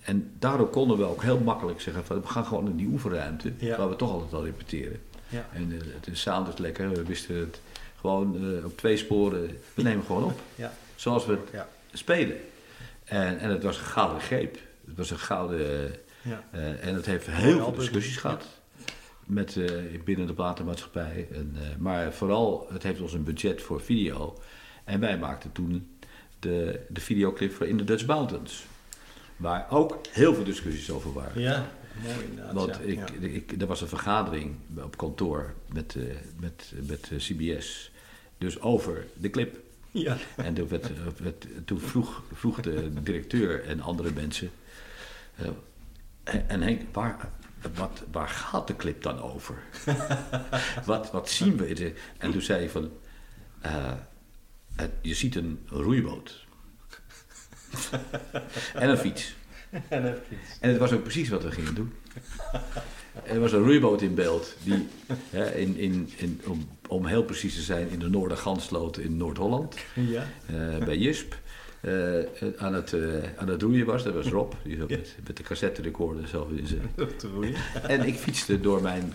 En daardoor konden we ook heel makkelijk zeggen: van, we gaan gewoon in die oefenruimte, Ja. waar we toch altijd al repeteren. Ja. En eh, het is sound is lekker. We wisten het gewoon eh, op twee sporen. We nemen gewoon op. Ja. Zoals we het spelen. En, en het was een gouden greep. Het was een gouden. eh, en het heeft heel veel discussies gehad. Met, binnen de platenmaatschappij. En, maar vooral, het heeft ons een budget voor video. En wij maakten toen de, de videoclip voor In the Dutch Mountains. Waar ook heel veel discussies over waren. Ja, mooi inderdaad. Want ja. ik, Ja. ik, er was een vergadering op kantoor met, eh, met, met eh, CBS. Dus over de clip. Ja. En toen, werd, werd- toen vroeg, vroeg de directeur en andere mensen. eh, en, en Henk, waar, wat, waar gaat de clip dan over? wat, wat zien we? En toen zei hij van. eh, het- je ziet een roeiboot. en een fiets. En het was ook precies wat we gingen doen. Er was een roeiboot in beeld, die, hè, in, in, in, om, om heel precies te zijn, in de Noordergansloot in Noord-Holland, Ja. eh, bij Jisp. eh, eh, aan, het, eh, aan het roeien was. Dat was Rob, die zat met, met de cassette recorder zelf in zijn... En ik fietste door mijn,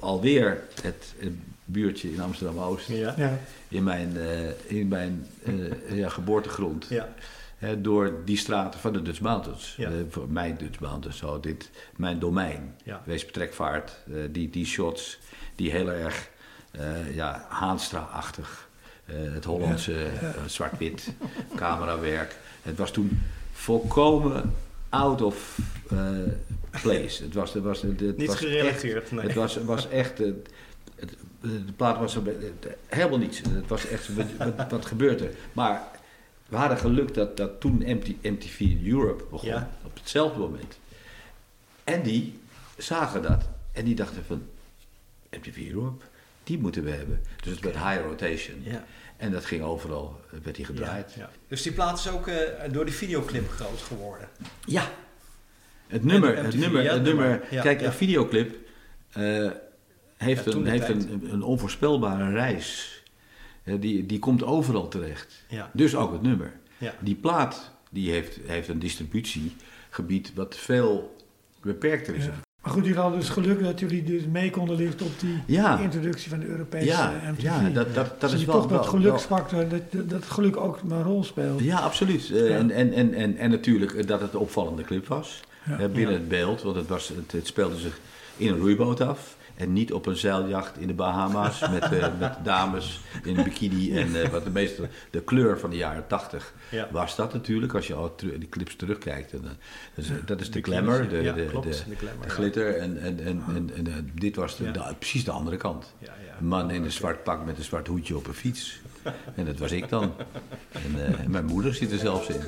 alweer het, het buurtje in Amsterdam-Oost, Ja. Ja. in mijn, eh, in mijn eh, ja, geboortegrond. Door die straten van de Dutch Mountains. Ja. Eh, voor mijn Dutch Mountains, zo, dit, mijn domein. Ja. Weesp-trekvaart, eh, die, die shots, die heel erg eh, ja, Haanstra-achtig. het Hollandse zwart-wit camerawerk. Het was toen volkomen out of place. Het was, het was, het, het Niet was gerelateerd, echt, nee. Het was, was echt... eh, het, de plaat was helemaal niets. Het was echt, wat, wat, wat gebeurt er? Maar we hadden geluk dat, dat toen MT, MTV Europe begon, Ja. op hetzelfde moment. En die zagen dat en die dachten van, MTV Europe, die moeten we hebben. Dus het werd high rotation. Ja. En dat ging overal, eh, werd die gedraaid. Ja. Dus die plaat is ook eh, door die videoclip groot geworden. Ja. Het nummer, het nummer, het nummer. kijk, een videoclip eh, heeft, een, heeft tijd. een, een onvoorspelbare reis. Eh, die, die komt overal terecht. Ja. Dus ook het nummer. Ja. Die plaat die heeft, heeft een distributiegebied wat veel beperkter is. Ja. Maar goed, jullie hadden dus geluk dat jullie dus mee konden liften op die Ja. introductie van de Europese Ja, MTV. ja, dat, dat, dat Zie is wel... toch dat geluksfactor, dat, dat, geluk ook een rol speelt. Ja, absoluut. Eh, Ja. En, en, en, en, en natuurlijk eh, dat het een opvallende clip was. Ja. Eh, binnen het beeld, want het, was, het, het speelde zich in een roeiboot af. En niet op een zeiljacht in de Bahama's met, eh, met dames in een bikini. En eh, wat de meeste, de kleur van de jaren tachtig Ja. was dat natuurlijk. Als je al die clips terugkijkt. En, dat, is, dat is de glamour, de, ja, de, glitter. En, en, en, en, en, eh, dit was de, Ja. precies de andere kant. Ja, ja. Een man in een zwart pak met een zwart hoedje op een fiets. En dat was ik dan. En eh, mijn moeder zit er zelfs in.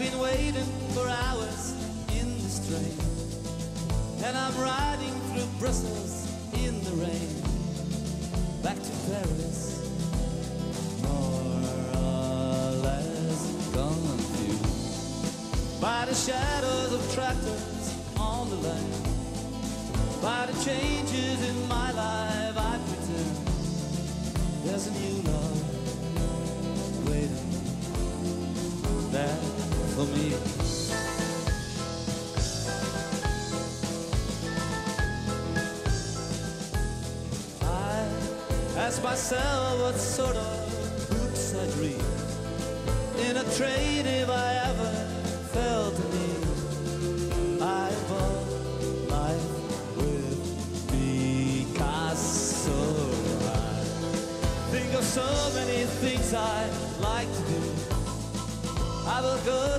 Been waiting for hours in this train, and I'm riding through Brussels myself what sort of boots I'd read in a train if I ever felt a need. I bought life with Picasso. I think of so many things I'd like to do. I will go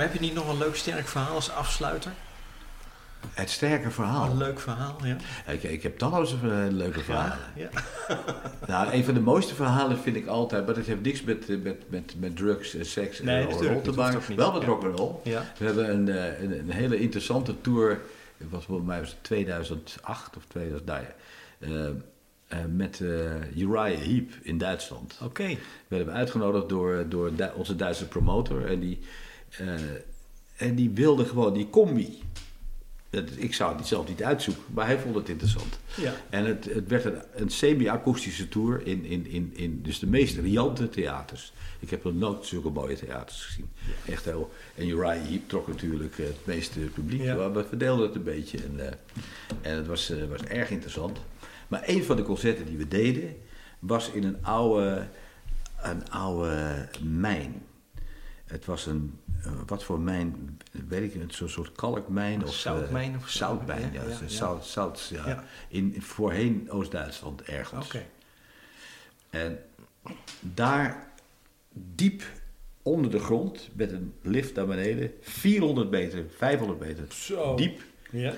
Maar heb je niet nog een leuk sterk verhaal als afsluiter? Het sterke verhaal. Een leuk verhaal, ja. Ik, ik heb talloze eh, leuke verhalen. Ja. Nou, een van de mooiste verhalen vind ik altijd, maar dat heeft niks met, eh, met, met, met drugs, en seks en Nee, rock natuurlijk, roll te maken. Wel met Ja. rock and roll. Ja. We hebben een, eh, een, een hele interessante tour. Het was volgens mij was het 2008 of 2000, nou ja, met Uriah Heep in Duitsland. Oké. We werden uitgenodigd door, door onze Duitse promotor. En die, eh, en die wilde gewoon die combi. Ik zou het zelf niet uitzoeken, maar hij vond het interessant. Ja. En het, het werd een, een semi-akoestische tour in, in, in, in dus de meest riante theaters. Ik heb nog nooit zulke mooie theaters gezien. Echt heel. En Uriah Heep trok natuurlijk eh, het meeste publiek. Ja. Maar we verdeelden het een beetje. En, eh, en het was, was erg interessant. Maar een van de concerten die we deden was in een oude, een oude mijn. Het was een, wat voor mijn, niet, zo'n soort kalkmijn of zoutmijn eh, of zo. zoutmijn, ja. Zout, zout, ja. In, voorheen Oost-Duitsland ergens. Oké. En daar diep onder de grond met een lift naar beneden, 400 meter, 500 meter Zo. diep, Ja.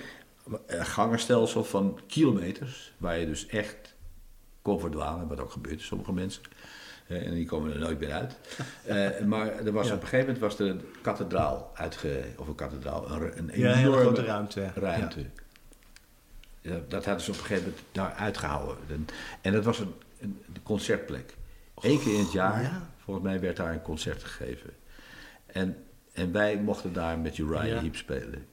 een gangenstelsel van kilometers, waar je dus echt kon verdwalen, wat ook gebeurt sommige mensen. En die komen er nooit meer uit. Eh, maar er was Ja. op een gegeven moment was er een kathedraal uitge... Of een kathedraal, een, een Ja, een hele enorme grote ruimte. ruimte. Ja, dat hadden ze op een gegeven moment daar uitgehouden. En, en dat was een, een concertplek. Eén keer in het jaar, ja. volgens mij, werd daar een concert gegeven. En, en wij mochten daar met Uriah. Heep spelen.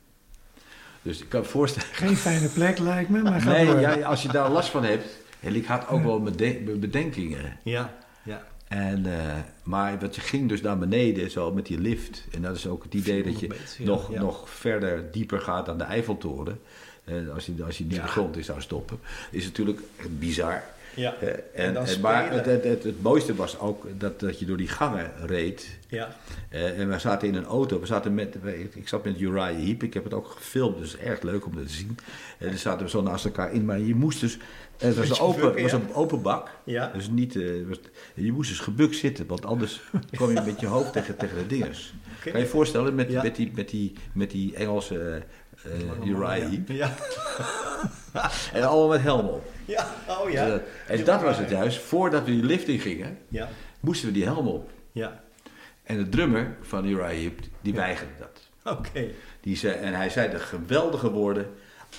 Dus ik kan me voorstellen... Geen fijne plek lijkt me, maar Nee, ja, als je daar last van hebt... En ik had ook wel bede- bedenkingen. Ja. Ja. En, eh, maar wat je ging dus naar beneden, zo met die lift. En dat is ook het idee dat je 400 meter, ja, nog, ja. nog verder dieper gaat dan de Eiffeltoren. Eh, als je, als je niet Ja. de grond in zou stoppen. Is natuurlijk bizar. Ja. Eh, En en, dan en, maar het, het, het, het mooiste was ook dat, dat je door die gangen reed. Ja. Eh, en we zaten in een auto. We zaten met, ik zat met Uriah Heep. Ik heb het ook gefilmd, dus erg leuk om dat te zien. En dan zaten we zo naast elkaar in. Maar je moest dus... Het was, een open, was een open bak. Ja. Dus niet, eh, was, je moest dus gebukt zitten, want anders kwam je met je hoofd tegen, tegen de dingers. Kan je je voorstellen met, Ja. met, die, met, die, met die Engelse eh Uriah Heep. Ja. En allemaal met helm op. Ja. Oh ja. Dus, eh, en dat was het juist. Voordat we die lift in gingen, Ja. moesten we die helm op. Ja. En de drummer van Uriah Heep, die weigerde dat. Oké. Die zei, en hij zei de geweldige woorden...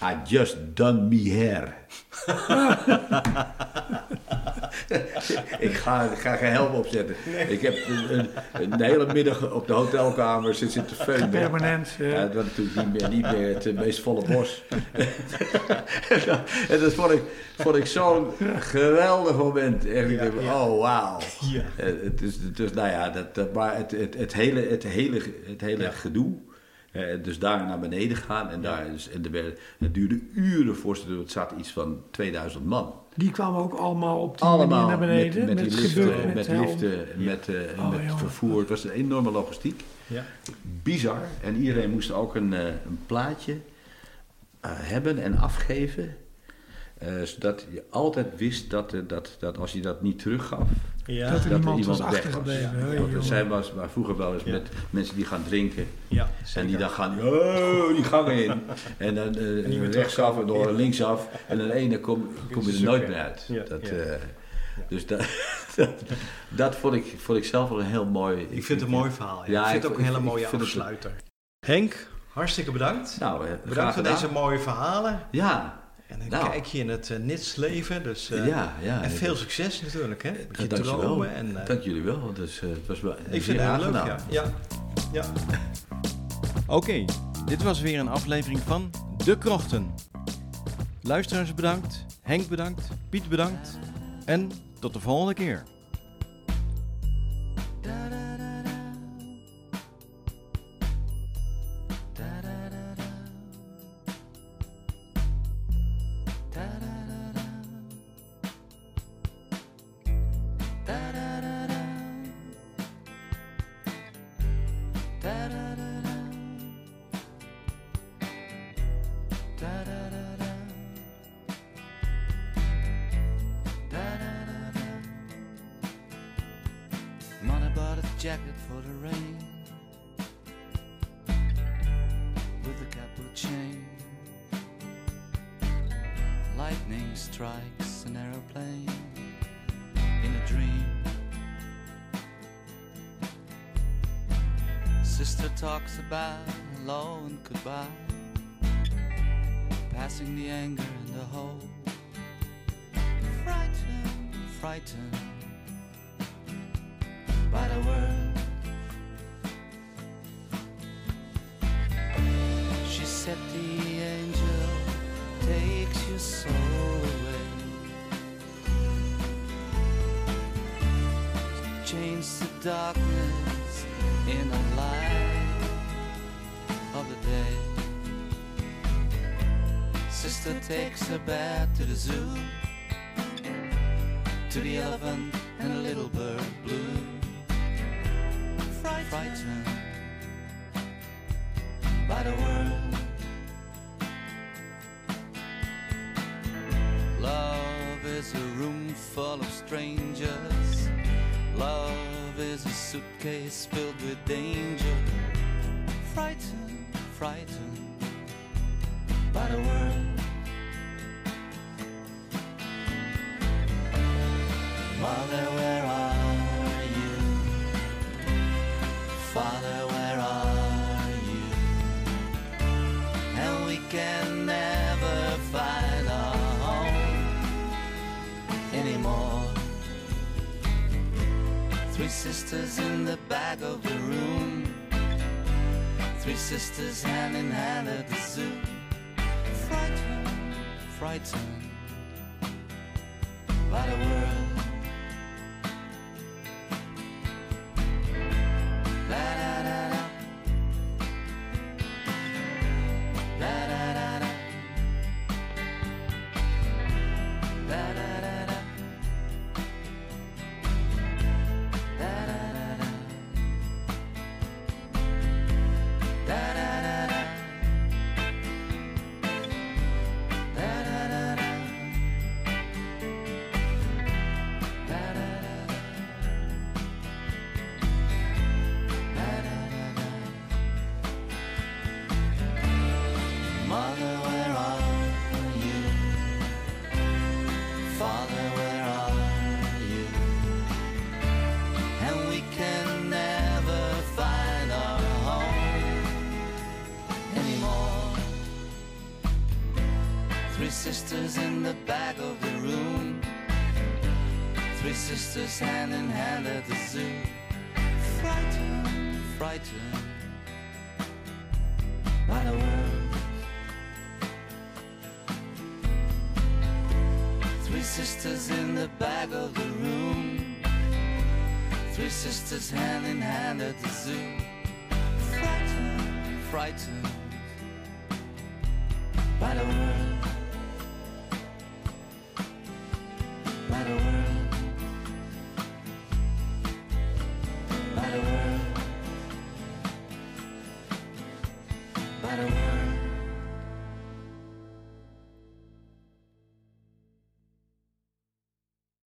I just done me hair. ik, ga, ga geen helm opzetten. Ik heb een, een, een hele middag op de hotelkamer zitten zitten feunen. Permanent. eh, Ja, het was natuurlijk niet meer, niet meer het eh, meest volle bos. en dat- dat vond ik, vond ik zo'n geweldig moment. En ik Ja, denk, ja. oh wauw. Ja. Het is, dus nou ja, dat, dat- maar het, het, het hele, het hele, het hele Ja. gedoe. Eh, dus daar naar beneden gaan. En, daar, is- en er het duurde uren voor ze. Het zaten iets van 2000 man. Die kwamen ook allemaal op die Allemaal manier naar beneden. met, met, liften, met, met liften, met, eh, Oh, met jongen. vervoer. Het was een enorme logistiek. Ja. Bizar. En iedereen moest ook een, eh, een plaatje hebben en afgeven. Eh, zodat je altijd wist dat, dat, dat als je dat niet teruggaf, Ja. Dat er dat iemand was weg was. achtergebleven. Ja. Er zijn was, maar vroeger wel eens Ja. met mensen die gaan drinken. Ja. En die dan gaan, oh, die gangen in. En dan eh, niet meer rechtsaf en door linksaf. En dan ene kom, kom je er nooit meer uit. Ja, dat, ja. eh, Dus dat, dat, dat vond, ik, vond ik zelf wel een heel mooi... Ik vind het een mooi verhaal. Ja. Ja, ik vind ik- het ook een hele mooie ik vind het- afsluiter. Henk, hartstikke bedankt. Nou, bedankt voor gedaan. deze mooie verhalen. Ja, En een Nou. kijkje in het uh, nitsleven. Dus, eh, ja, ja. en veel succes natuurlijk. Hè? Met je Dank je. En, eh, Dank jullie wel. Dus, eh, het was wel ik vind het heel leuk. Ja. ja. Oké, dit was weer een aflevering van De Krochten. Luisteraars bedankt, Henk bedankt, Piet bedankt en tot de volgende keer. Jacket for the rain with a couple chain. Lightning strikes an aeroplane in a dream. Sister talks about hello and goodbye, passing the anger and the hope. Frightened, frightened by the world. Darkness in the light of the day. Sister takes her back to the zoo, to the elephant and the little bird blue frightened suitcase Three sisters hand in hand at the zoo. Frightened, frightened by the world.